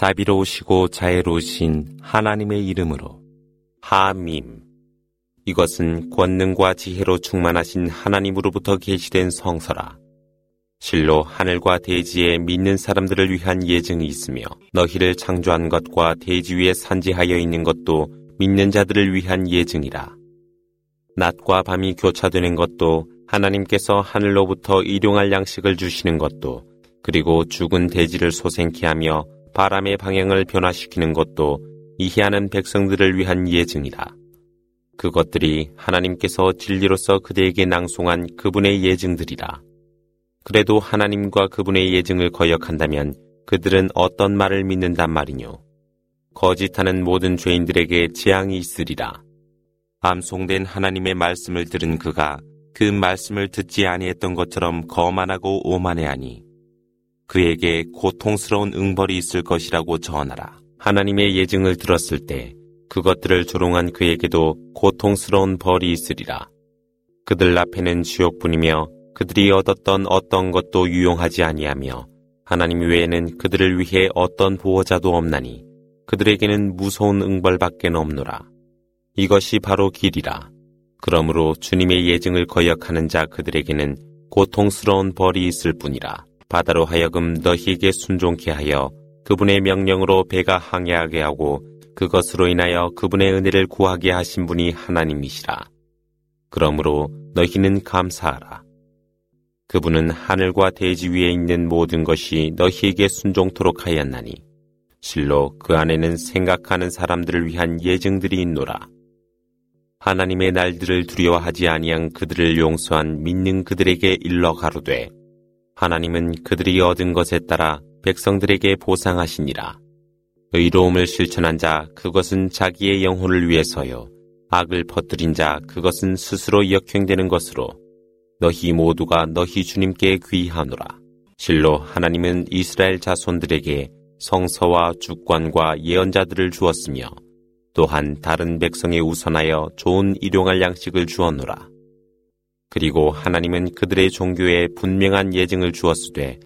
자비로우시고 자애로우신 하나님의 이름으로 하밈 이것은 권능과 지혜로 충만하신 하나님으로부터 계시된 성서라. 실로 하늘과 대지에 믿는 사람들을 위한 예증이 있으며 너희를 창조한 것과 대지 위에 산지하여 있는 것도 믿는 자들을 위한 예증이라. 낮과 밤이 교차되는 것도 하나님께서 하늘로부터 일용할 양식을 주시는 것도 그리고 죽은 대지를 소생케 하며 바람의 방향을 변화시키는 것도 이해하는 백성들을 위한 예증이라. 그것들이 하나님께서 진리로서 그대에게 낭송한 그분의 예증들이라. 그래도 하나님과 그분의 예증을 거역한다면 그들은 어떤 말을 믿는단 말이뇨. 거짓하는 모든 죄인들에게 재앙이 있으리라. 암송된 하나님의 말씀을 들은 그가 그 말씀을 듣지 아니했던 것처럼 거만하고 오만해하니 그에게 고통스러운 응벌이 있을 것이라고 전하라. 하나님의 예증을 들었을 때 그것들을 조롱한 그에게도 고통스러운 벌이 있으리라. 그들 앞에는 지옥뿐이며 그들이 얻었던 어떤 것도 유용하지 아니하며 하나님 외에는 그들을 위해 어떤 보호자도 없나니 그들에게는 무서운 응벌밖에 없노라. 이것이 바로 길이라. 그러므로 주님의 예증을 거역하는 자 그들에게는 고통스러운 벌이 있을 뿐이라. 바다로 하여금 너희에게 순종케 하여 그분의 명령으로 배가 항해하게 하고 그것으로 인하여 그분의 은혜를 구하게 하신 분이 하나님이시라. 그러므로 너희는 감사하라. 그분은 하늘과 대지 위에 있는 모든 것이 너희에게 순종토록 하였나니 실로 그 안에는 생각하는 사람들을 위한 예증들이 있노라. 하나님의 날들을 두려워하지 아니한 그들을 용서한 믿는 그들에게 일러 가로되 하나님은 그들이 얻은 것에 따라 백성들에게 보상하시니라. 의로움을 실천한 자 그것은 자기의 영혼을 위해서요. 악을 퍼뜨린 자 그것은 스스로 역행되는 것으로 너희 모두가 너희 주님께 귀하노라. 실로 하나님은 이스라엘 자손들에게 성서와 주권과 예언자들을 주었으며 또한 다른 백성에 우선하여 좋은 일용할 양식을 주었노라. 그리고 하나님은 그들의 종교에 분명한 예증을 주었으되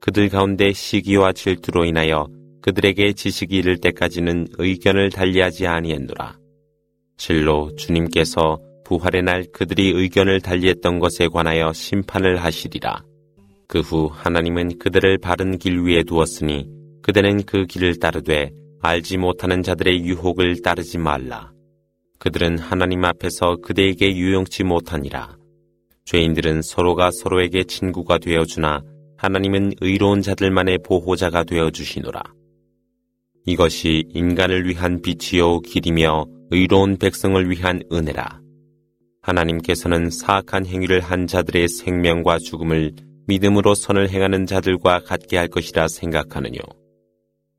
그들 가운데 시기와 질투로 인하여 그들에게 지식이 이를 때까지는 의견을 달리하지 아니했노라. 실로 주님께서 부활의 날 그들이 의견을 달리했던 것에 관하여 심판을 하시리라. 그 후 하나님은 그들을 바른 길 위에 두었으니 그대는 그 길을 따르되 알지 못하는 자들의 유혹을 따르지 말라. 그들은 하나님 앞에서 그대에게 유용치 못하니라. 죄인들은 서로가 서로에게 친구가 되어 주나 하나님은 의로운 자들만의 보호자가 되어 주시노라. 이것이 인간을 위한 빛이요 길이며 의로운 백성을 위한 은혜라. 하나님께서는 사악한 행위를 한 자들의 생명과 죽음을 믿음으로 선을 행하는 자들과 같게 할 것이라 생각하느뇨.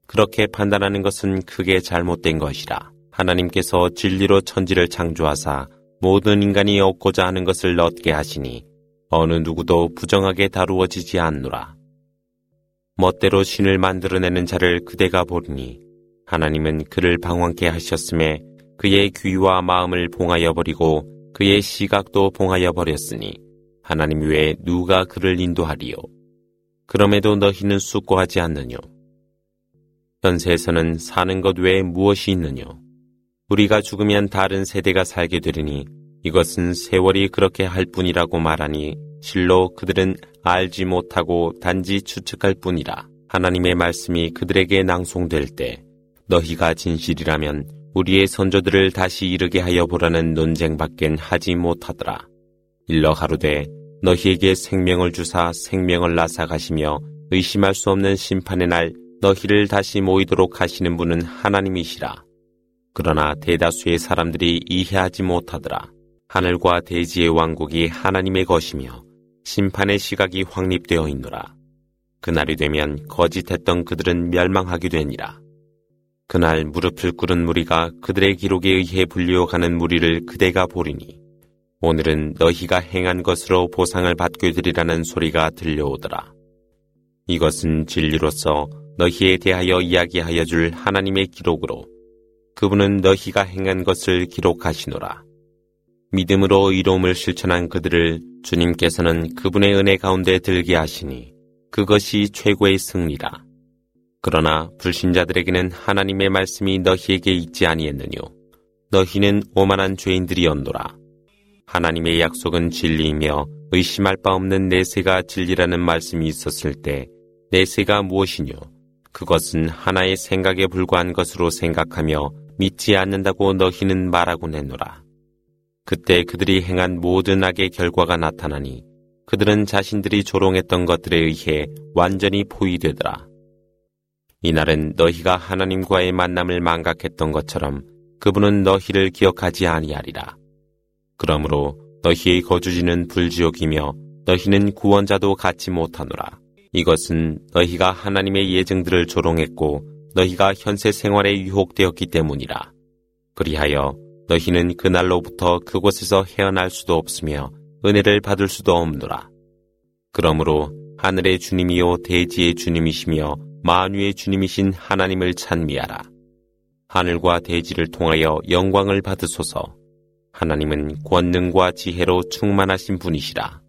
그렇게 판단하는 것은 크게 잘못된 것이라. 하나님께서 진리로 천지를 창조하사 모든 인간이 얻고자 하는 것을 얻게 하시니 어느 누구도 부정하게 다루어지지 않노라. 멋대로 신을 만들어내는 자를 그대가 보리니 하나님은 그를 방황케 하셨음에 그의 귀와 마음을 봉하여 버리고 그의 시각도 봉하여 버렸으니 하나님 외에 누가 그를 인도하리요. 그럼에도 너희는 숙고하지 않느뇨. 현세에서는 사는 것 외에 무엇이 있느뇨. 우리가 죽으면 다른 세대가 살게 되리니 이것은 세월이 그렇게 할 뿐이라고 말하니 실로 그들은 알지 못하고 단지 추측할 뿐이라. 하나님의 말씀이 그들에게 낭송될 때 너희가 진실이라면 우리의 선조들을 다시 이르게 하여 보라는 논쟁밖엔 하지 못하더라. 일러 가로되 너희에게 생명을 주사 생명을 나사 가시며 의심할 수 없는 심판의 날 너희를 다시 모이도록 하시는 분은 하나님이시라. 그러나 대다수의 사람들이 이해하지 못하더라. 하늘과 대지의 왕국이 하나님의 것이며 심판의 시각이 확립되어 있노라. 그날이 되면 거짓했던 그들은 멸망하게 되니라. 그날 무릎을 꿇은 무리가 그들의 기록에 의해 불려가는 무리를 그대가 보리니 오늘은 너희가 행한 것으로 보상을 받게 되리라는 소리가 들려오더라. 이것은 진리로서 너희에 대하여 이야기하여 줄 하나님의 기록으로 그분은 너희가 행한 것을 기록하시노라. 믿음으로 이로움을 실천한 그들을 주님께서는 그분의 은혜 가운데 들게 하시니 그것이 최고의 승리라. 그러나 불신자들에게는 하나님의 말씀이 너희에게 있지 아니했느뇨. 너희는 오만한 죄인들이었노라. 하나님의 약속은 진리이며 의심할 바 없는 내세가 진리라는 말씀이 있었을 때 내세가 무엇이뇨? 그것은 하나의 생각에 불과한 것으로 생각하며 믿지 않는다고 너희는 말하곤 했노라. 그때 그들이 행한 모든 악의 결과가 나타나니 그들은 자신들이 조롱했던 것들에 의해 완전히 포위되더라. 이날은 너희가 하나님과의 만남을 망각했던 것처럼 그분은 너희를 기억하지 아니하리라. 그러므로 너희의 거주지는 불지옥이며 너희는 구원자도 갖지 못하노라. 이것은 너희가 하나님의 예증들을 조롱했고 너희가 현세 생활에 유혹되었기 때문이라. 그리하여 너희는 그날로부터 그곳에서 헤어날 수도 없으며 은혜를 받을 수도 없노라. 그러므로 하늘의 주님이요 대지의 주님이시며 만유의 주님이신 하나님을 찬미하라. 하늘과 대지를 통하여 영광을 받으소서. 하나님은 권능과 지혜로 충만하신 분이시라.